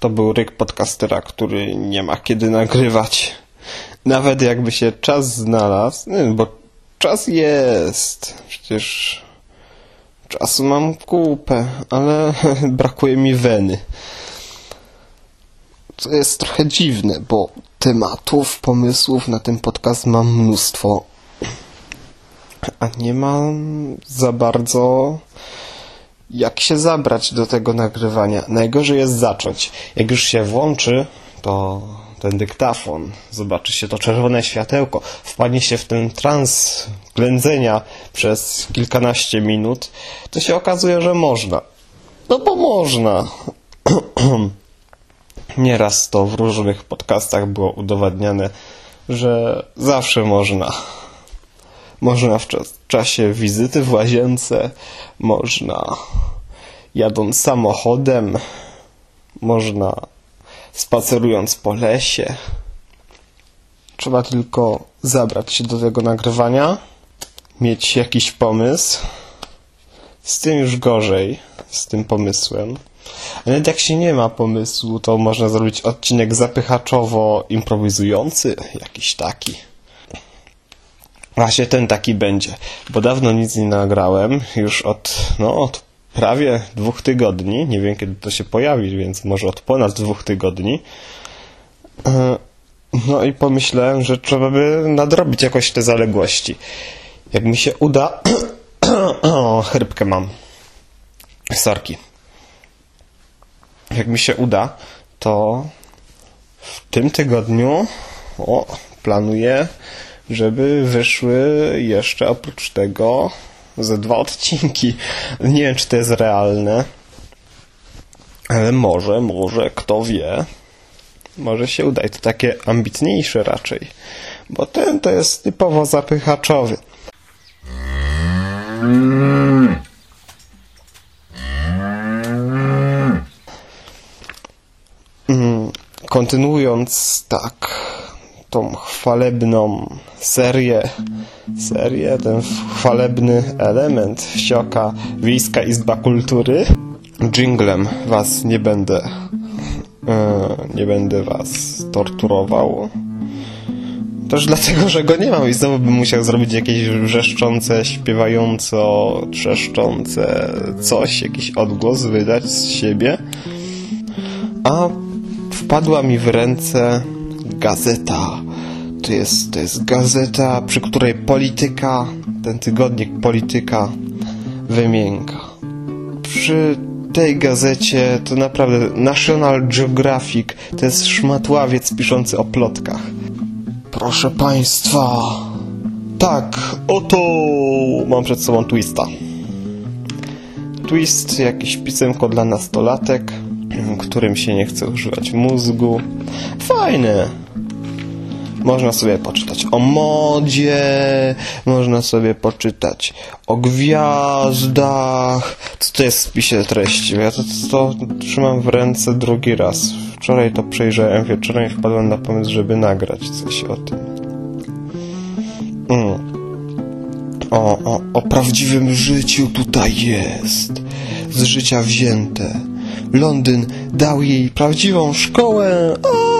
To był ryk podcastera, który nie ma kiedy nagrywać. Nawet jakby się czas znalazł, bo czas jest. Przecież czasu mam kupę, ale brakuje mi weny. Co jest trochę dziwne, bo tematów, pomysłów na ten podcast mam mnóstwo. A nie mam za bardzo jak się zabrać do tego nagrywania. Najgorzej jest zacząć. Jak już się włączy, to ten dyktafon, zobaczy się to czerwone światełko, wpadnie się w ten trans ględzenia przez kilkanaście minut, to się okazuje, że można. No bo można. Nieraz to w różnych podcastach było udowadniane, że zawsze można. Można w czasie wizyty w łazience, można jadąc samochodem, można spacerując po lesie. Trzeba tylko zabrać się do tego nagrywania, mieć jakiś pomysł. Z tym już gorzej, z tym pomysłem. A nawet jak się nie ma pomysłu, to można zrobić odcinek zapychaczowo improwizujący, jakiś taki. Właśnie ten taki będzie, bo dawno nic nie nagrałem, już od, no, od prawie dwóch tygodni, nie wiem kiedy to się pojawi, więc może od ponad dwóch tygodni. No i pomyślałem, że trzeba by nadrobić jakoś te zaległości. Jak mi się uda... o, chrypkę mam. Sorki. Jak mi się uda, to w tym tygodniu o, planuję żeby wyszły jeszcze oprócz tego ze dwa odcinki. Nie wiem, czy to jest realne, ale może, może, kto wie. Może się uda i to takie ambitniejsze raczej, bo ten to jest typowo zapychaczowy. Kontynuując tak tą chwalebną serię, serię, ten chwalebny element wsioka Wiejska Izba Kultury. Dżinglem was nie będę nie będę was torturował. Też dlatego, że go nie mam i znowu bym musiał zrobić jakieś wrzeszczące, śpiewająco, trzeszczące coś, jakiś odgłos wydać z siebie. A wpadła mi w ręce gazeta. To jest, to jest gazeta, przy której polityka, ten tygodnik polityka wymięka. Przy tej gazecie to naprawdę National Geographic to jest szmatławiec piszący o plotkach. Proszę Państwa, tak, oto mam przed sobą twista. Twist, jakieś pisemko dla nastolatek, którym się nie chce używać mózgu. Fajne. Można sobie poczytać o modzie, można sobie poczytać o gwiazdach. Co to jest w spisie treści? Ja to, to trzymam w ręce drugi raz. Wczoraj to przejrzałem wieczorem wpadłem na pomysł, żeby nagrać coś o tym. Mm. O, o, o prawdziwym życiu tutaj jest. Z życia wzięte. Londyn dał jej prawdziwą szkołę. O!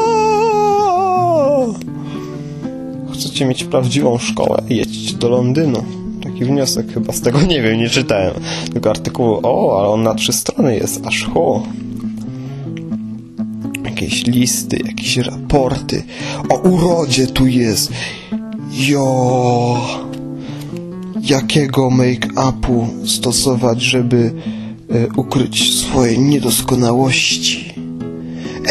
Chcecie mieć prawdziwą szkołę? Jedźcie do Londynu. Taki wniosek chyba z tego nie wiem, nie czytałem. Tylko artykułu, o, ale on na trzy strony jest, aż ho. Jakieś listy, jakieś raporty. O urodzie tu jest. Jo. Jakiego make-upu stosować, żeby ukryć swoje niedoskonałości.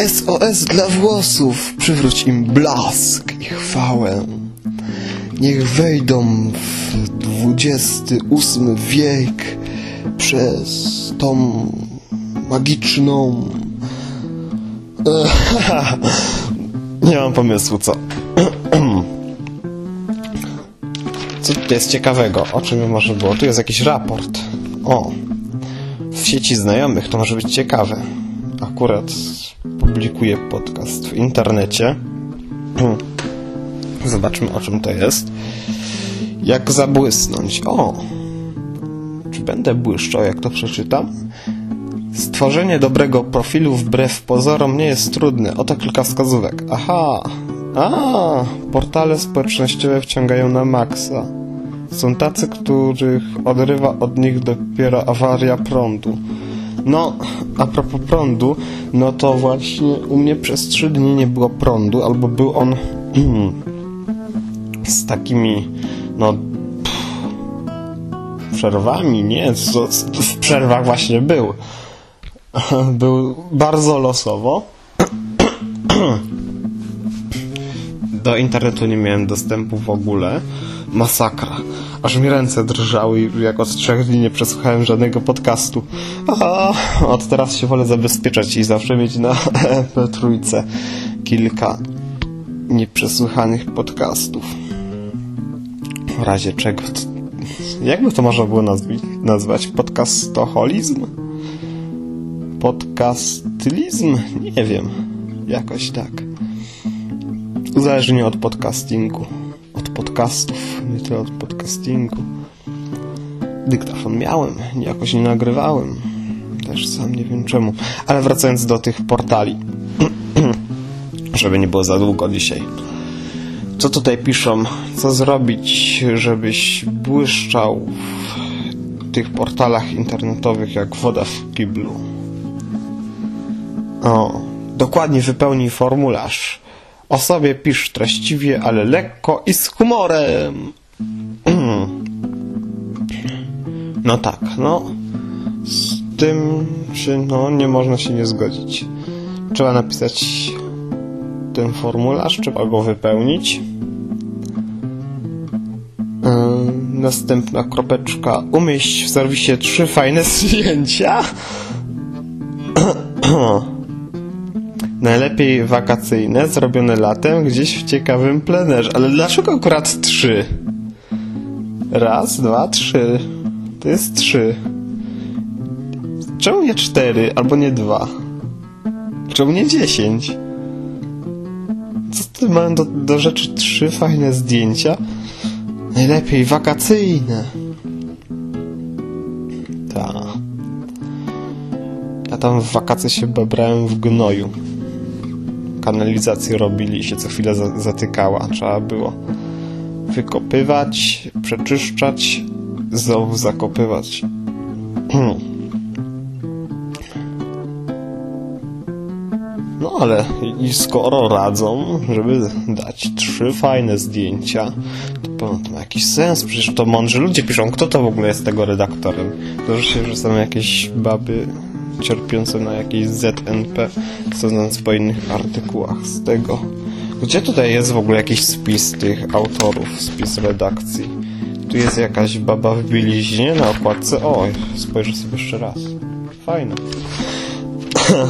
SOS dla włosów, przywróć im blask i chwałę. Niech wejdą w XXVIII wiek przez tą magiczną... Nie mam pomysłu, co? Co tu jest ciekawego? O czym może było? Tu jest jakiś raport. O, w sieci znajomych, to może być ciekawe. Akurat publikuję podcast w internecie. Zobaczmy o czym to jest. Jak zabłysnąć. O! Czy będę błyszczał, jak to przeczytam. Stworzenie dobrego profilu wbrew pozorom nie jest trudne. Oto kilka wskazówek. Aha. A, portale społecznościowe wciągają na maksa. Są tacy, których odrywa od nich dopiero awaria prądu. No, a propos prądu, no to właśnie u mnie przez trzy dni nie było prądu, albo był on z takimi, no, pff, przerwami, nie, w przerwach właśnie był. Był bardzo losowo. Do internetu nie miałem dostępu w ogóle. Masakra. Aż mi ręce drżały i jak od trzech dni nie przesłuchałem żadnego podcastu. Aha, od teraz się wolę zabezpieczać i zawsze mieć na MP3 kilka nieprzesłuchanych podcastów. W razie czego... Jakby to można było nazwać? nazwać? Podcastoholizm? Podcastylizm? Nie wiem. Jakoś tak. Uzależnie od podcastingu. Od podcastów, nie tyle od podcastingu. Dyktafon miałem, jakoś nie nagrywałem. Też sam nie wiem czemu. Ale wracając do tych portali. Żeby nie było za długo dzisiaj. Co tutaj piszą? Co zrobić, żebyś błyszczał w tych portalach internetowych jak woda w kiblu? O, dokładnie wypełnij formularz. O sobie pisz treściwie, ale lekko i z humorem. No tak, no. Z tym się, no, nie można się nie zgodzić. Trzeba napisać ten formularz, trzeba go wypełnić. Yy, następna kropeczka. Umieść w serwisie trzy fajne zdjęcia. Najlepiej wakacyjne, zrobione latem, gdzieś w ciekawym plenerze. Ale dlaczego akurat trzy? Raz, dwa, trzy. To jest trzy. Czemu nie cztery, albo nie dwa? Czemu nie dziesięć? Co ty mają do, do rzeczy trzy fajne zdjęcia? Najlepiej wakacyjne. Ta. Ja tam w wakacje się babrałem w gnoju kanalizację robili i się co chwilę za zatykała. Trzeba było wykopywać, przeczyszczać, znowu zakopywać. No ale i skoro radzą, żeby dać trzy fajne zdjęcia, to pewno ma jakiś sens. Przecież to mądrzy ludzie piszą. Kto to w ogóle jest tego redaktorem? To się, że są jakieś baby cierpiące na jakieś ZNP, sądząc po innych artykułach z tego. Gdzie tutaj jest w ogóle jakiś spis tych autorów, spis redakcji? Tu jest jakaś baba w bieliźnie na okładce. O, spojrzę sobie jeszcze raz. Fajne.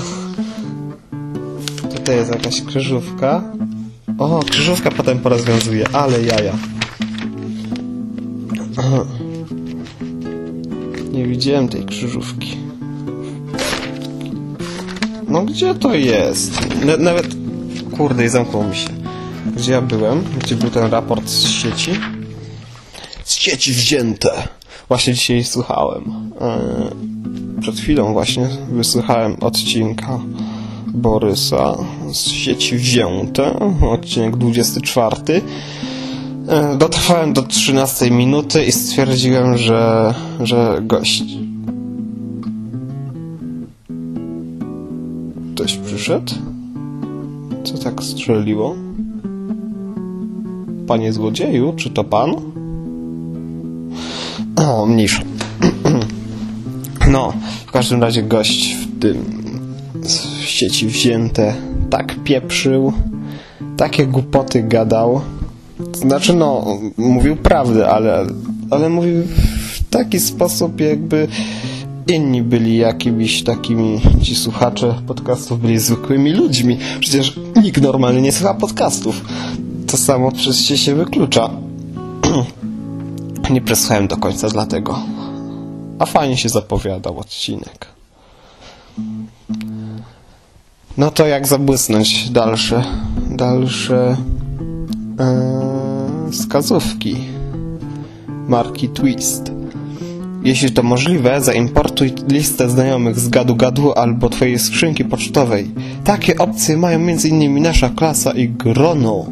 tutaj jest jakaś krzyżówka. O, krzyżówka potem porozwiązuje, ale jaja. Nie widziałem tej krzyżówki. No gdzie to jest? nawet... Kurde, zamknął mi się. Gdzie ja byłem? Gdzie był ten raport z sieci? Z sieci wzięte! Właśnie dzisiaj słuchałem. Yy, przed chwilą właśnie wysłuchałem odcinka Borysa z sieci wzięte. Odcinek 24. Yy, dotrwałem do 13 minuty i stwierdziłem, że, że gość przyszedł? Co tak strzeliło? Panie złodzieju, czy to pan? O, mniejsza. No, w każdym razie gość w tym w sieci wzięte tak pieprzył, takie głupoty gadał. Znaczy, no, mówił prawdę, ale, ale mówił w taki sposób, jakby inni byli jakimiś takimi, ci słuchacze podcastów byli zwykłymi ludźmi. Przecież nikt normalnie nie słucha podcastów. To samo przez się się wyklucza. nie przesłuchałem do końca dlatego. A fajnie się zapowiadał odcinek. No to jak zabłysnąć dalsze, dalsze ee, wskazówki marki Twist. Jeśli to możliwe, zaimportuj listę znajomych z gadu-gadu albo twojej skrzynki pocztowej. Takie opcje mają m.in. nasza klasa i grono.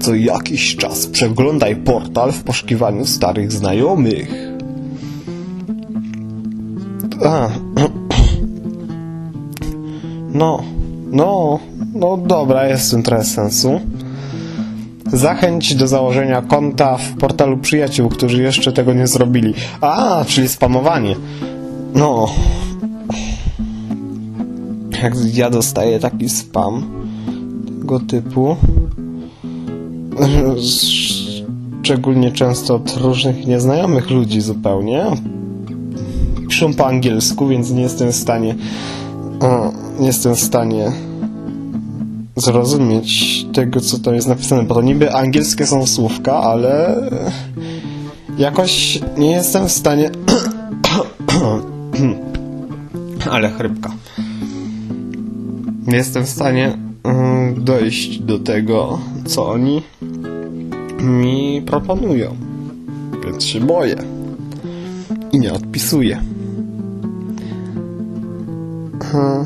Co jakiś czas przeglądaj portal w poszukiwaniu starych znajomych. A. No, no, no dobra, jest w tym trochę sensu. Zachęć do założenia konta w portalu przyjaciół, którzy jeszcze tego nie zrobili. A, czyli spamowanie. No. Jak ja dostaję taki spam tego typu. Szczególnie często od różnych nieznajomych ludzi zupełnie. Piszą po angielsku, więc nie jestem w stanie. O, nie jestem w stanie zrozumieć tego, co tam jest napisane, bo to niby angielskie są słówka, ale jakoś nie jestem w stanie... ale chrypka. Nie jestem w stanie mm, dojść do tego, co oni mi proponują. Więc się boję. I nie odpisuję. Hmm.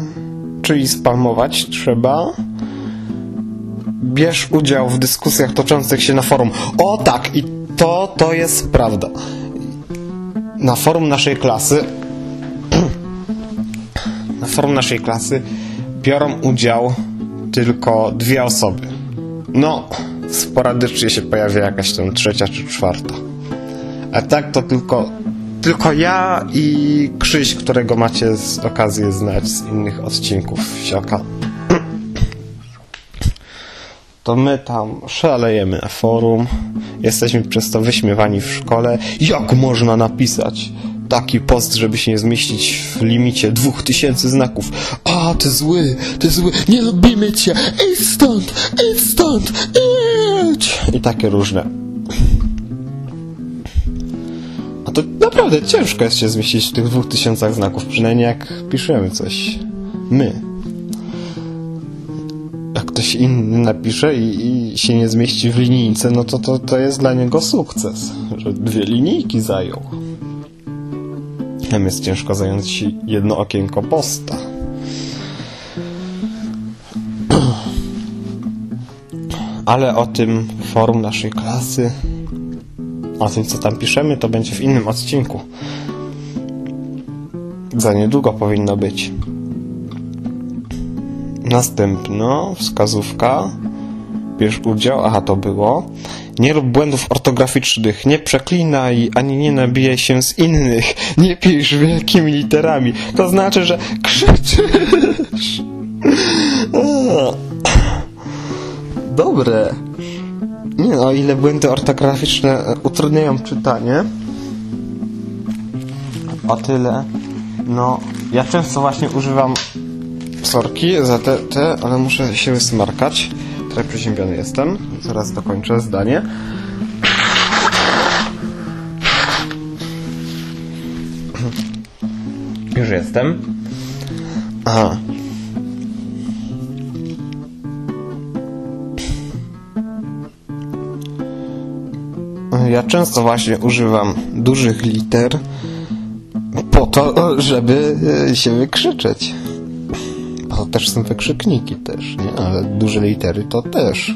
Czyli spamować trzeba bierz udział w dyskusjach toczących się na forum. O tak, i to, to jest prawda. Na forum naszej klasy na forum naszej klasy biorą udział tylko dwie osoby. No, sporadycznie się pojawia jakaś tam trzecia czy czwarta. A tak to tylko tylko ja i Krzyś, którego macie z okazję znać z innych odcinków Sioka to my tam szalejemy na forum, jesteśmy przez to wyśmiewani w szkole. Jak można napisać taki post, żeby się nie zmieścić w limicie dwóch tysięcy znaków? A, ty zły, ty zły, nie lubimy cię, idź stąd, idź stąd, idź! I takie różne. A to naprawdę ciężko jest się zmieścić w tych dwóch tysiącach znaków, przynajmniej jak piszemy coś. My ktoś inny napisze i, i, się nie zmieści w linijce, no to, to to jest dla niego sukces, że dwie linijki zajął. Tam jest ciężko zająć jedno okienko posta. Ale o tym forum naszej klasy, o tym co tam piszemy, to będzie w innym odcinku. Za niedługo powinno być. Następno wskazówka. Bierz udział, aha to było. Nie rób błędów ortograficznych, nie przeklinaj, ani nie nabijaj się z innych, nie pisz wielkimi literami. To znaczy, że krzyczysz. Dobre. Nie no, ile błędy ortograficzne utrudniają czytanie, o tyle, no, ja często właśnie używam sorki za te, te, ale muszę się wysmarkać. Trochę przeziębiony jestem. Zaraz dokończę zdanie. Już jestem. Aha. Ja często właśnie używam dużych liter po to, żeby się wykrzyczeć też są wykrzykniki też, nie? Ale duże litery to też.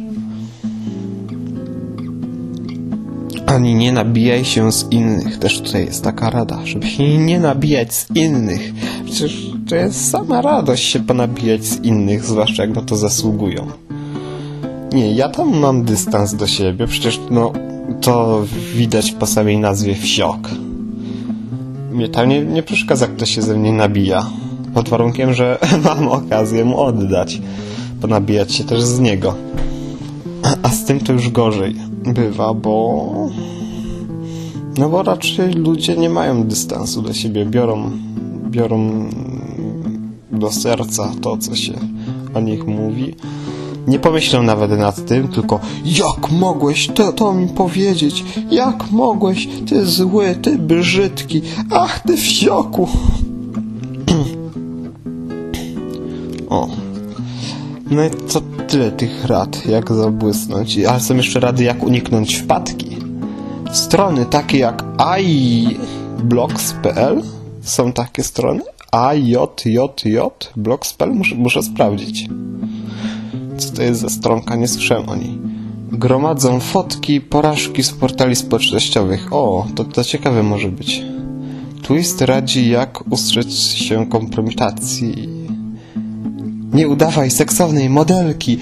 Ani nie nabijaj się z innych. Też tutaj jest taka rada, żeby się nie nabijać z innych. Przecież to jest sama radość się ponabijać z innych, zwłaszcza jak na to zasługują. Nie, ja tam mam dystans do siebie, przecież no to widać po samej nazwie wsiok. Mnie tam nie, nie przeszkadza, kto się ze mnie nabija pod warunkiem, że mam okazję mu oddać, ponabijać się też z niego. A z tym to już gorzej bywa, bo no bo raczej ludzie nie mają dystansu do siebie, biorą, biorą do serca to, co się o nich mówi. Nie pomyślą nawet nad tym, tylko jak mogłeś to, to mi powiedzieć? Jak mogłeś? Ty zły, ty brzydki, ach ty wsioku. No i co tyle tych rad, jak zabłysnąć. Ale są jeszcze rady, jak uniknąć wpadki. Strony takie jak AI, blogs.pl są takie strony? A, J, J, J, blogs.pl? Muszę, muszę sprawdzić. Co to jest za stronka? Nie słyszałem o niej. Gromadzą fotki, porażki z portali społecznościowych. O, to, to ciekawe może być. Twist radzi, jak ustrzec się kompromitacji. Nie udawaj seksownej modelki.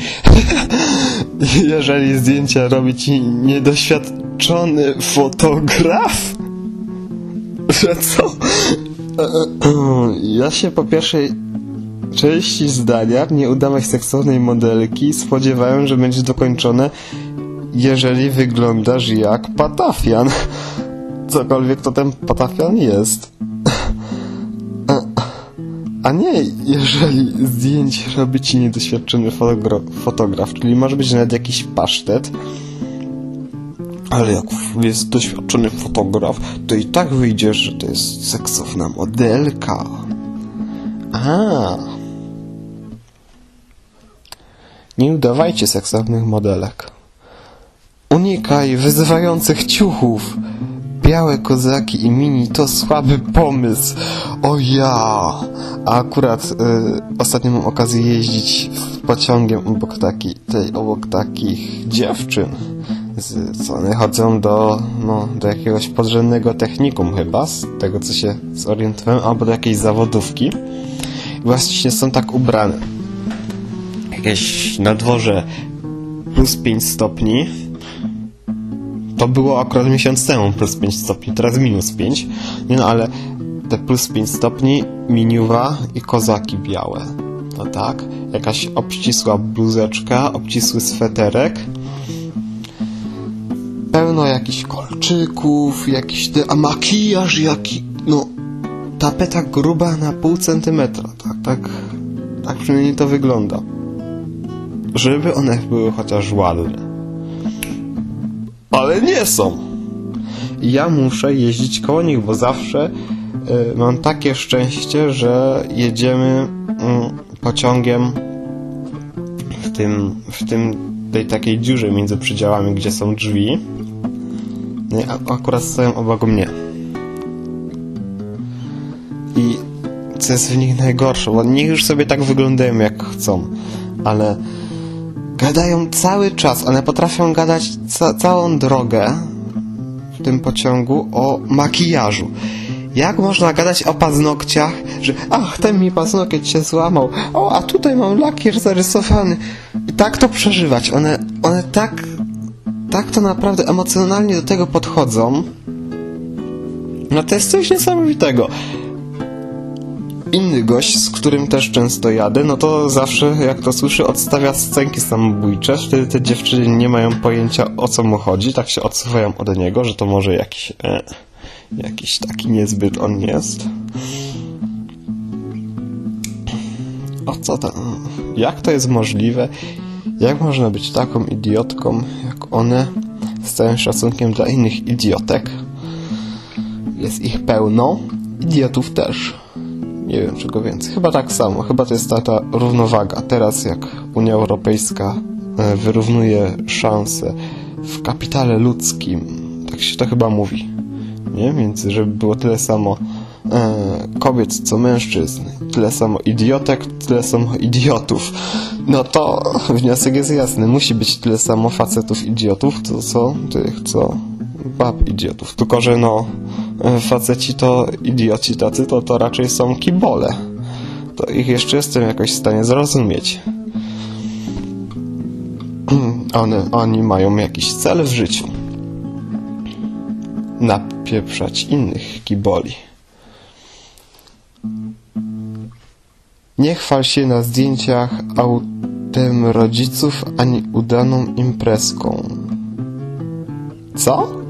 Jeżeli zdjęcia robi ci niedoświadczony fotograf? Że co? Ja się po pierwszej części zdania nie udawaj seksownej modelki spodziewałem, że będzie dokończone jeżeli wyglądasz jak patafian. Cokolwiek to ten patafian jest. A nie, jeżeli zdjęcie robi ci niedoświadczony fotogra fotograf, czyli może być nawet jakiś pasztet, ale jak jest doświadczony fotograf, to i tak wyjdzie, że to jest seksowna modelka. A. Nie udawajcie seksownych modelek. Unikaj wyzywających ciuchów. Białe kozaki i mini to słaby pomysł. O ja! A akurat y, ostatnio mam okazję jeździć pociągiem obok, taki, tej, obok takich dziewczyn. Z, co one chodzą do, no, do jakiegoś podrzędnego technikum chyba, z tego co się zorientowałem, albo do jakiejś zawodówki. I właśnie są tak ubrane. Jakieś na dworze plus 5 stopni, to było akurat miesiąc temu plus 5 stopni, teraz minus 5. Nie no, ale te plus 5 stopni, miniuwa i kozaki białe. No tak, jakaś obcisła bluzeczka, obcisły sweterek. Pełno jakichś kolczyków, jakiś te, a makijaż jaki, no tapeta gruba na pół centymetra, tak, tak, tak przynajmniej to wygląda. Żeby one były chociaż ładne ale nie są. Ja muszę jeździć koło nich, bo zawsze y, mam takie szczęście, że jedziemy y, pociągiem w tym, w tym tej takiej dziurze między przedziałami, gdzie są drzwi. No, akurat stoją obok mnie. I co jest w nich najgorsze, bo niech już sobie tak wyglądają jak chcą, ale Gadają cały czas, one potrafią gadać ca całą drogę w tym pociągu o makijażu. Jak można gadać o paznokciach, że ach, ten mi paznokieć się złamał, o, a tutaj mam lakier zarysowany. I tak to przeżywać. One, one tak, tak to naprawdę emocjonalnie do tego podchodzą. No to jest coś niesamowitego inny gość, z którym też często jadę, no to zawsze, jak to słyszy, odstawia scenki samobójcze. Wtedy te dziewczyny nie mają pojęcia, o co mu chodzi, tak się odsuwają od niego, że to może jakiś, e, jakiś taki niezbyt on jest. O co to? Jak to jest możliwe? Jak można być taką idiotką, jak one, z całym szacunkiem dla innych idiotek? Jest ich pełno, idiotów też nie wiem czego więcej. Chyba tak samo. Chyba to jest ta, ta równowaga. Teraz jak Unia Europejska e, wyrównuje szanse w kapitale ludzkim, tak się to chyba mówi, nie? Więc żeby było tyle samo e, kobiet co mężczyzn, tyle samo idiotek, tyle samo idiotów, no to wniosek jest jasny. Musi być tyle samo facetów idiotów, co, co tych, co bab idiotów. Tylko, że no faceci to idioci tacy, to to raczej są kibole. To ich jeszcze jestem jakoś w stanie zrozumieć. One, oni mają jakiś cel w życiu. Napieprzać innych kiboli. Nie chwal się na zdjęciach autem rodziców ani udaną imprezką. Co?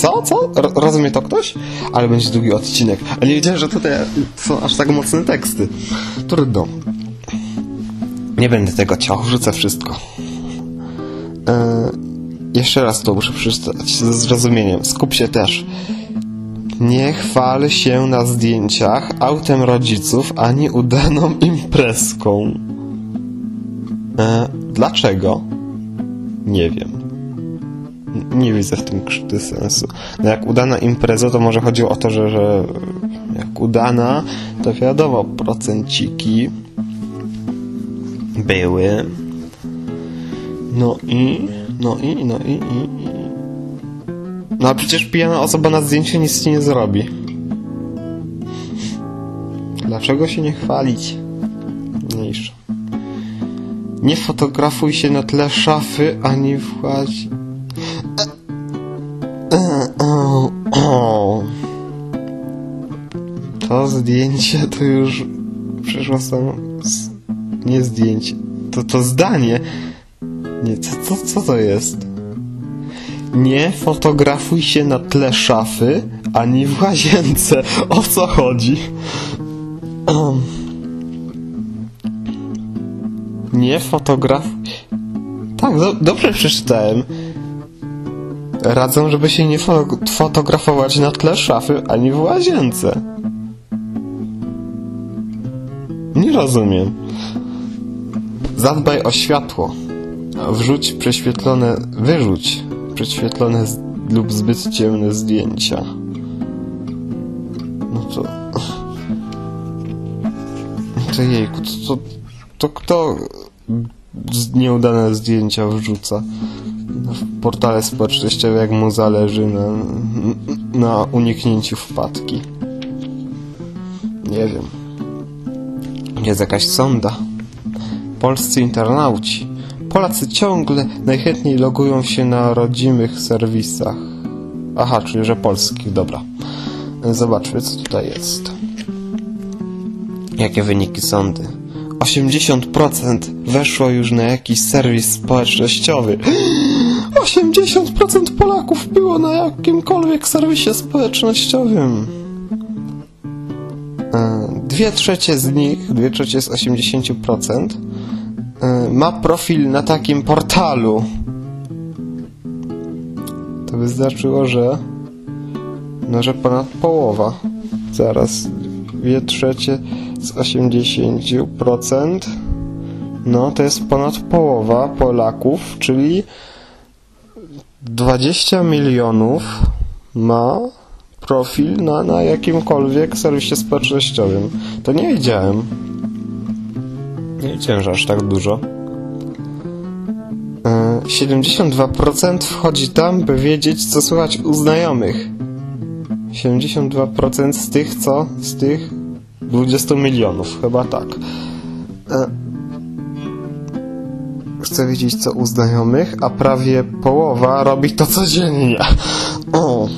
Co? Co? R rozumie to ktoś? Ale będzie długi odcinek. A nie wiedziałem, że tutaj są aż tak mocne teksty. Trudno. Nie będę tego ciał, rzucę wszystko. Eee, jeszcze raz to muszę przeczytać ze zrozumieniem. Skup się też. Nie chwal się na zdjęciach autem rodziców ani udaną imprezką. Eee, dlaczego? Nie wiem. Nie widzę w tym krzywdy sensu. No jak udana impreza, to może chodziło o to, że, że jak udana, to wiadomo, procenciki były. No i, no i, no i, i, i. No a przecież pijana osoba na zdjęciu nic ci nie zrobi. Dlaczego się nie chwalić? Mniejsza. Nie fotografuj się na tle szafy, ani właź... zdjęcie to już przeszło samo... z- Nie zdjęcie. To to zdanie. Nie, co, co, co to jest? Nie fotografuj się na tle szafy, ani w łazience. O co chodzi? Nie fotografuj... Tak, do, dobrze przeczytałem. Radzą, żeby się nie fo fotografować na tle szafy, ani w łazience. Nie rozumiem. Zadbaj o światło. Wrzuć prześwietlone... Wyrzuć prześwietlone z, lub zbyt ciemne zdjęcia. No to... To jejku, to, to, to kto nieudane zdjęcia wrzuca No, w portale społecznościowe, jak mu zależy na, na uniknięciu wpadki? Nie wiem. Jest jakaś sonda. Polscy internauci. Polacy ciągle najchętniej logują się na rodzimych serwisach. Aha, czyli że polskich, dobra. Zobaczmy, co tutaj jest. Jakie wyniki sądy? 80% weszło już na jakiś serwis społecznościowy. 80% Polaków było na jakimkolwiek serwisie społecznościowym. Dwie trzecie z nich, dwie trzecie z 80% e, ma profil na takim portalu. To by znaczyło, że no, że ponad połowa. Zaraz. Dwie trzecie z 80%. No, to jest ponad połowa Polaków, czyli 20 milionów ma profil na, na jakimkolwiek serwisie społecznościowym. To nie wiedziałem. Nie wiedziałem, aż tak dużo. E, 72% wchodzi tam, by wiedzieć, co słychać u znajomych. 72% z tych, co? Z tych 20 milionów, chyba tak. E, Chcę wiedzieć, co u znajomych, a prawie połowa robi to codziennie. O.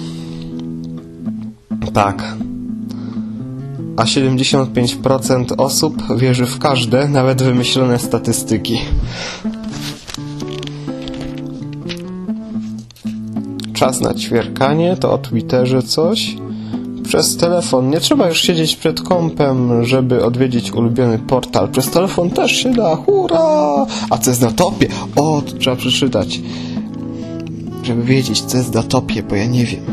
Tak. A 75% osób wierzy w każde, nawet wymyślone statystyki. Czas na ćwierkanie, to o Twitterze coś. Przez telefon. Nie trzeba już siedzieć przed kompem, żeby odwiedzić ulubiony portal. Przez telefon też się da. Hurra! A co jest na topie? O, to trzeba przeczytać. Żeby wiedzieć, co jest na topie, bo ja nie wiem.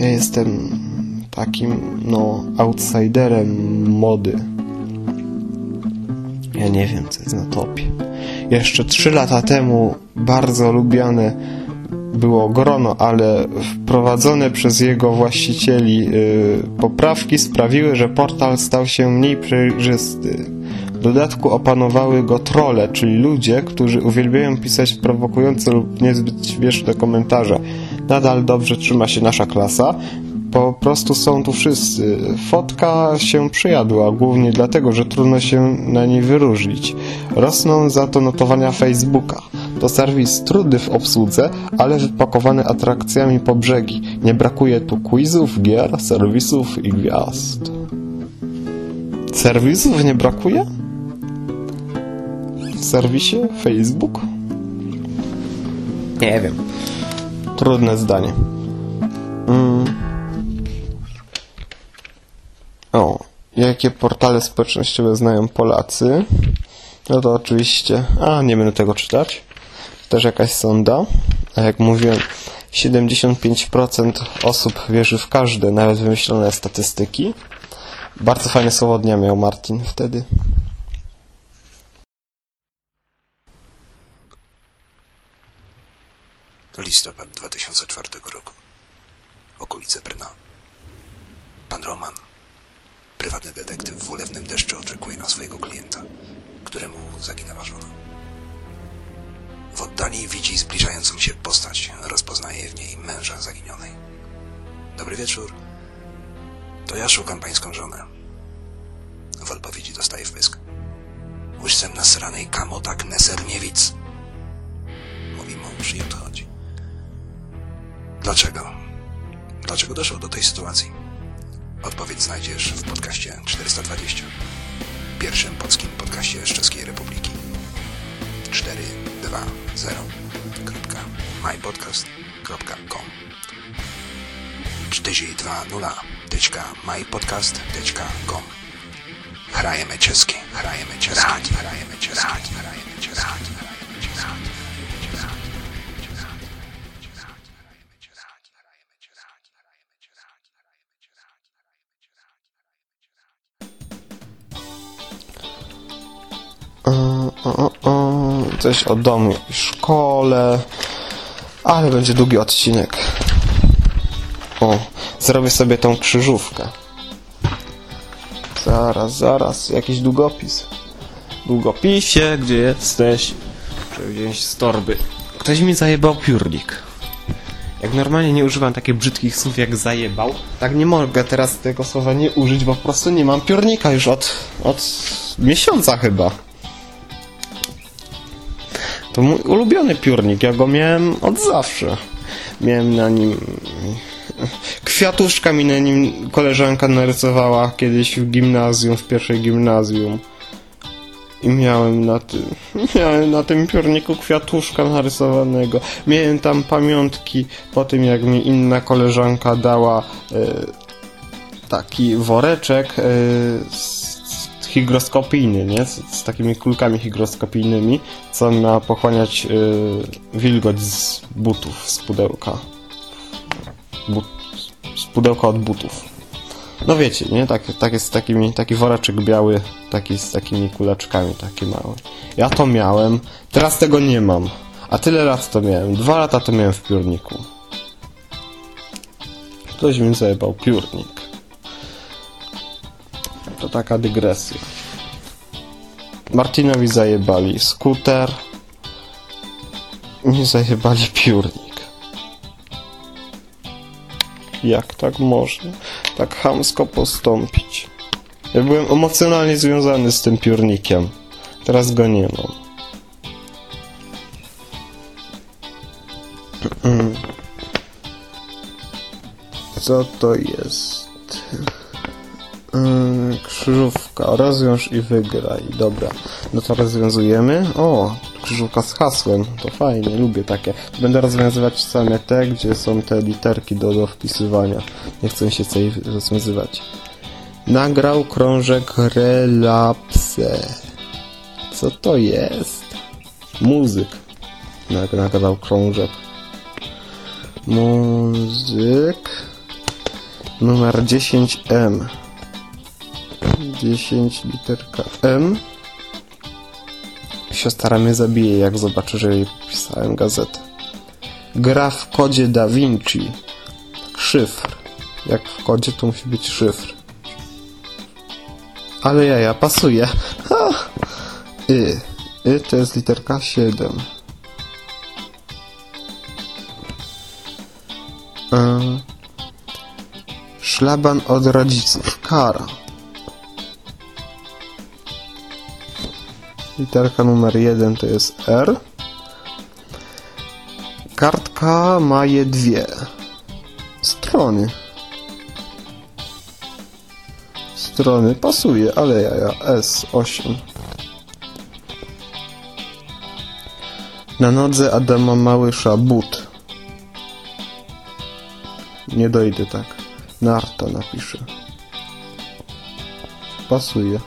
Ja jestem takim, no, outsiderem mody. Ja nie wiem, co jest na topie. Jeszcze trzy lata temu bardzo lubiane było grono, ale wprowadzone przez jego właścicieli y, poprawki sprawiły, że portal stał się mniej przejrzysty. W dodatku opanowały go trolle, czyli ludzie, którzy uwielbiają pisać prowokujące lub niezbyt śmieszne komentarze. Nadal dobrze trzyma się nasza klasa. Po prostu są tu wszyscy. Fotka się przyjadła, głównie dlatego, że trudno się na niej wyróżnić. Rosną za to notowania Facebooka. To serwis trudny w obsłudze, ale wypakowany atrakcjami po brzegi. Nie brakuje tu quizów, gier, serwisów i gwiazd. Serwisów nie brakuje? W serwisie Facebook? Nie wiem. Trudne zdanie. O, jakie portale społecznościowe znają Polacy? No to oczywiście... A, nie będę tego czytać. Też jakaś sonda. A jak mówiłem, 75% osób wierzy w każde, nawet wymyślone statystyki. Bardzo fajne słowo dnia miał Martin wtedy. Listopad 2004 roku. Okolice Brna. Pan Roman, prywatny detektyw w ulewnym deszczu oczekuje na swojego klienta, któremu zaginęła żona. W oddali widzi zbliżającą się postać. Rozpoznaje w niej męża zaginionej. Dobry wieczór. To ja szukam pańską żonę. W odpowiedzi dostaje wpysk. Łyżcem nasranej kamotak Neserniewic. Mówi mąż i odchodzi. Dlaczego? Dlaczego doszło do tej sytuacji? Odpowiedź znajdziesz w podcaście 420. Pierwszym polskim podcaście z Czeskiej Republiki. 420.mypodcast.com 420.mypodcast.com Hrajemy czeskie, hrajemy czeskie, hrajemy czeskie, hrajemy czeskie. O, o, o, coś o domu i szkole, ale będzie długi odcinek. O, zrobię sobie tą krzyżówkę. Zaraz, zaraz, jakiś długopis. Długopisie, gdzie jesteś? Wziąć z torby. Ktoś mi zajebał piórnik. Jak normalnie nie używam takich brzydkich słów jak zajebał, tak nie mogę teraz tego słowa nie użyć, bo po prostu nie mam piórnika już od, od miesiąca chyba. To mój ulubiony piórnik, ja go miałem od zawsze. Miałem na nim... Kwiatuszka mi na nim koleżanka narysowała kiedyś w gimnazjum, w pierwszej gimnazjum. I miałem na tym, miałem na tym piórniku kwiatuszka narysowanego. Miałem tam pamiątki po tym, jak mi inna koleżanka dała e, taki woreczek e, z, hygroskopijny, nie? Z, z takimi kulkami hygroskopijnymi, co ma pochłaniać e, wilgoć z butów, z pudełka. But, z pudełka od butów. No wiecie, nie? Tak, tak jest takimi, taki woreczek biały, taki z takimi kuleczkami, taki mały. Ja to miałem, teraz tego nie mam. A tyle lat to miałem. Dwa lata to miałem w piórniku. Ktoś mi zajebał piórnik. To taka dygresja. Martinowi zajebali skuter. Mi zajebali piórnik. Jak tak można? Tak chamsko postąpić. Ja byłem emocjonalnie związany z tym piórnikiem. Teraz go nie mam. Co to jest? Yy, krzyżówka. Rozwiąż i wygraj. Dobra. No to rozwiązujemy. O, krzyżówka z hasłem. To fajnie, lubię takie. Będę rozwiązywać same te, gdzie są te literki do, do wpisywania. Nie chcę się tutaj rozwiązywać. Nagrał krążek relapse. Co to jest? Muzyk. Nag nagrał krążek. Muzyk. Numer 10M. 10 literka M. Siostra mnie zabije, jak zobaczy, że jej pisałem gazetę. Gra w kodzie Da Vinci. Szyfr. Jak w kodzie, to musi być szyfr. Ale ja, ja, pasuje. Ha! Y. Y to jest literka 7. Y. Szlaban od rodziców. Kara. Literka numer 1 to jest R. Kartka ma je dwie strony. Strony pasuje, ale ja, ja S8. Na nodze Adama Małysza but. Nie dojdę tak. Narta napiszę. Pasuje.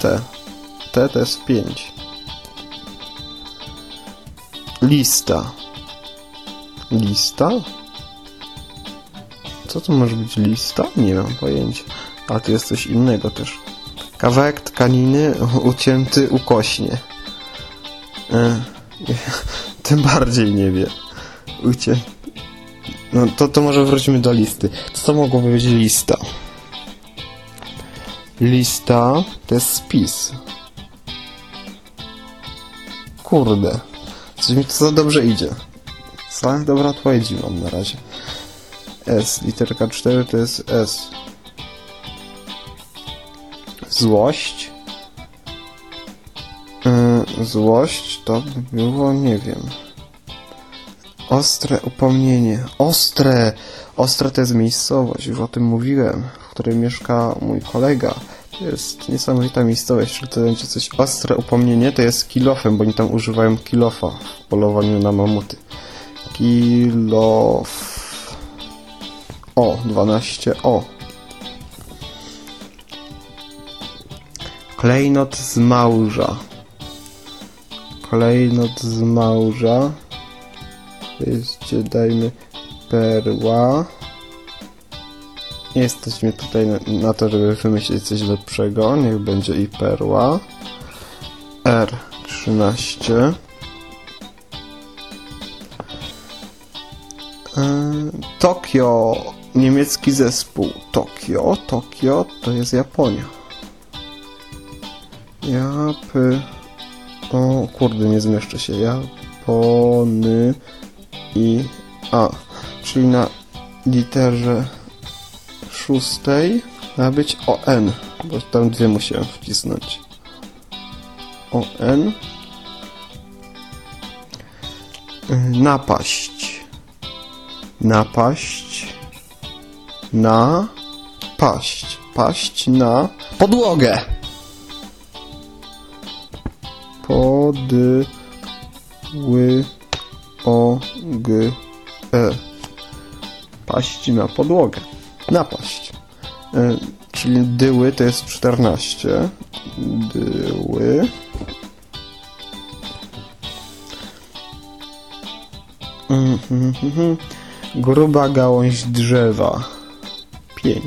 T. T to jest 5. Lista. Lista? Co to może być lista? Nie mam pojęcia. A tu jest coś innego też. Kawałek tkaniny ucięty ukośnie. E, tym bardziej nie wie. Ucie. No to, to może wróćmy do listy. Co to mogło być lista? Lista to jest spis. Kurde. Coś mi to za dobrze idzie. Same dobre odpowiedzi mam na razie. S. Literka 4 to jest S. Złość. Yy, złość to by było, nie wiem. Ostre upomnienie. Ostre! Ostre to jest miejscowość, już o tym mówiłem, w której mieszka mój kolega. Jest niesamowita miejscowość, czyli to będzie coś ostre upomnienie, to jest kilofem, bo oni tam używają kilofa w polowaniu na mamuty. Kilof. O, 12 O. Klejnot z małża. Klejnot z małża. Jest, dajmy, perła. Nie jesteśmy tutaj na, to, żeby wymyślić coś lepszego. Niech będzie i perła. R13. Yy, Tokio, niemiecki zespół. Tokio, Tokio to jest Japonia. Japy. O kurde, nie zmieszczę się. Japony i A. Czyli na literze szóstej ma być ON, bo tam dwie musiałem wcisnąć. ON. Yy, Napaść. Napaść. Na. Paść. Paść na podłogę. Pody. Ły. O. G. E. Paść na podłogę. Napaść. E, czyli dyły to jest 14. Dyły. Mhm, mhm. Gruba gałąź drzewa. Pień.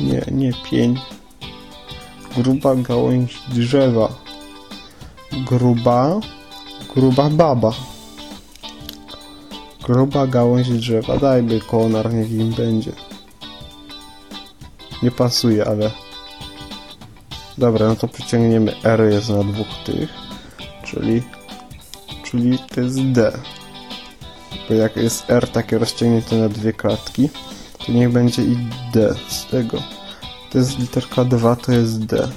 Nie, nie pień. Gruba gałąź drzewa. Gruba. Gruba baba. Gruba gałąź drzewa. Dajmy konar, niech im będzie. Nie pasuje, ale... Dobra, no to przyciągniemy R jest na dwóch tych. Czyli... Czyli to jest D. Bo jak jest R takie rozciągnięte na dwie klatki, to niech będzie i D z tego. To jest literka 2, to jest D.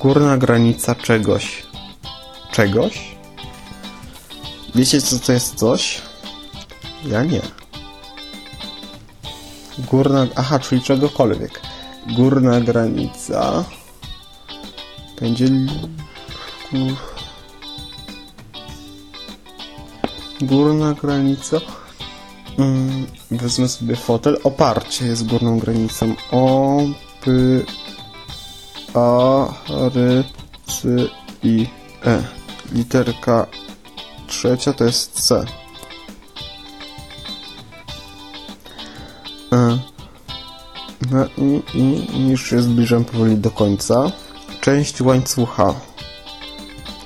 Górna granica czegoś. Czegoś? Wiecie co to jest coś? Ja nie. Górna... Aha, czyli czegokolwiek. Górna granica... Będzie... Gór- Górna granica... Mm, wezmę sobie fotel. Oparcie jest górną granicą. O, P, A, R, C, I, E. Literka trzecia to jest C. No i, i już się zbliżam powoli do końca. Część łańcucha.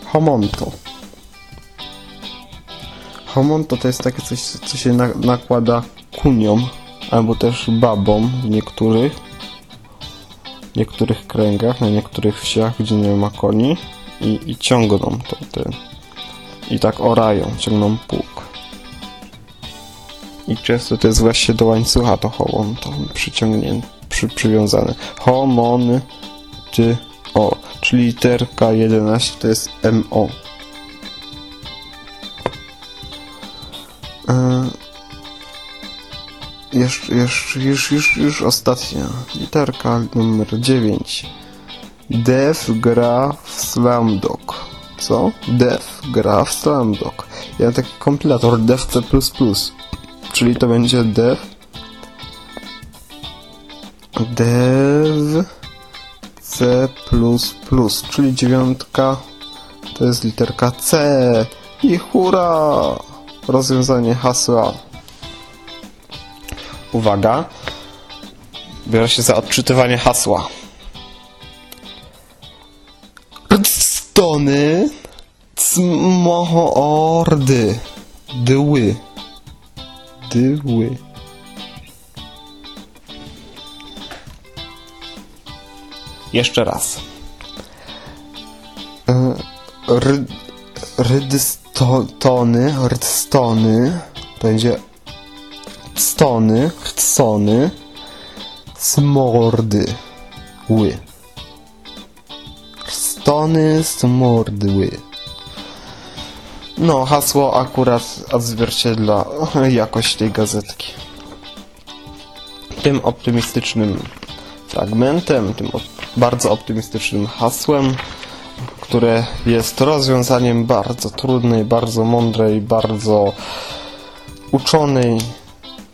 Homonto. Homonto to jest takie coś, co się na, nakłada kuniom, albo też babom w niektórych, w niektórych kręgach, na niektórych wsiach, gdzie nie ma koni i, i ciągną to ten. I tak orają, ciągną pług. I często to jest właśnie do łańcucha to homonto przyciągnięte, przy, przywiązane. Homony, ty, o, czyli literka 11 to jest MO. Jeszcze, jeszcze, już, już, już ostatnia. Literka numer 9. Dev gra w Slamdog. Co? Dev gra w Slamdog. Ja taki kompilator Dev C++. Czyli to będzie Dev Dev C++, czyli dziewiątka to jest literka C. I hura! Rozwiązanie hasła. Uwaga. Biorę się za odczytywanie hasła. Tony cmoordy. Dły. Dły. Jeszcze raz. E, Ry, rydstony, rydstony, będzie stony, rdsony, smordy, ły. Stony, smordły. No, hasło akurat odzwierciedla jakość tej gazetki. Tym optymistycznym fragmentem, tym op bardzo optymistycznym hasłem, które jest rozwiązaniem bardzo trudnej, bardzo mądrej, bardzo uczonej.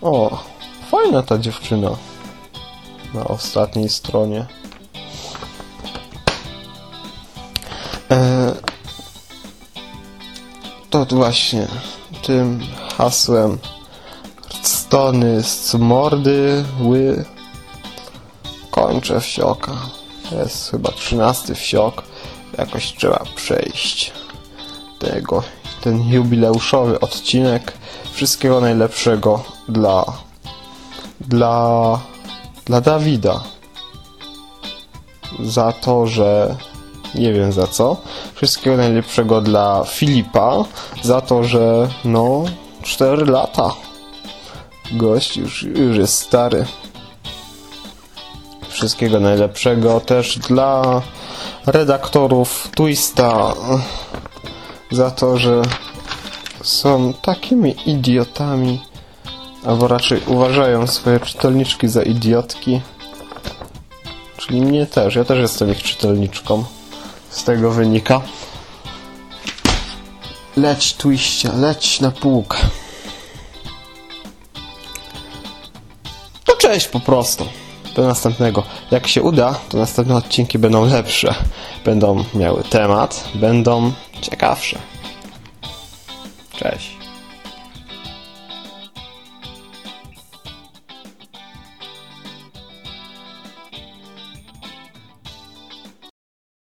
O, fajna ta dziewczyna na ostatniej stronie. To właśnie tym hasłem stony z mordy, ły kończę wsioka. Jest chyba trzynasty wsiok. Jakoś trzeba przejść tego, ten jubileuszowy odcinek. Wszystkiego najlepszego dla dla dla Dawida. Za to, że nie wiem za co. Wszystkiego najlepszego dla Filipa. Za to, że no 4 lata. Gość już, już jest stary. Wszystkiego najlepszego też dla redaktorów Twista za to, że są takimi idiotami, albo raczej uważają swoje czytelniczki za idiotki. Czyli mnie też, ja też jestem ich czytelniczką. Z tego wynika. Leć Twiście, leć na półkę. To cześć po prostu do następnego. Jak się uda, to następne odcinki będą lepsze. Będą miały temat, będą ciekawsze. Cześć.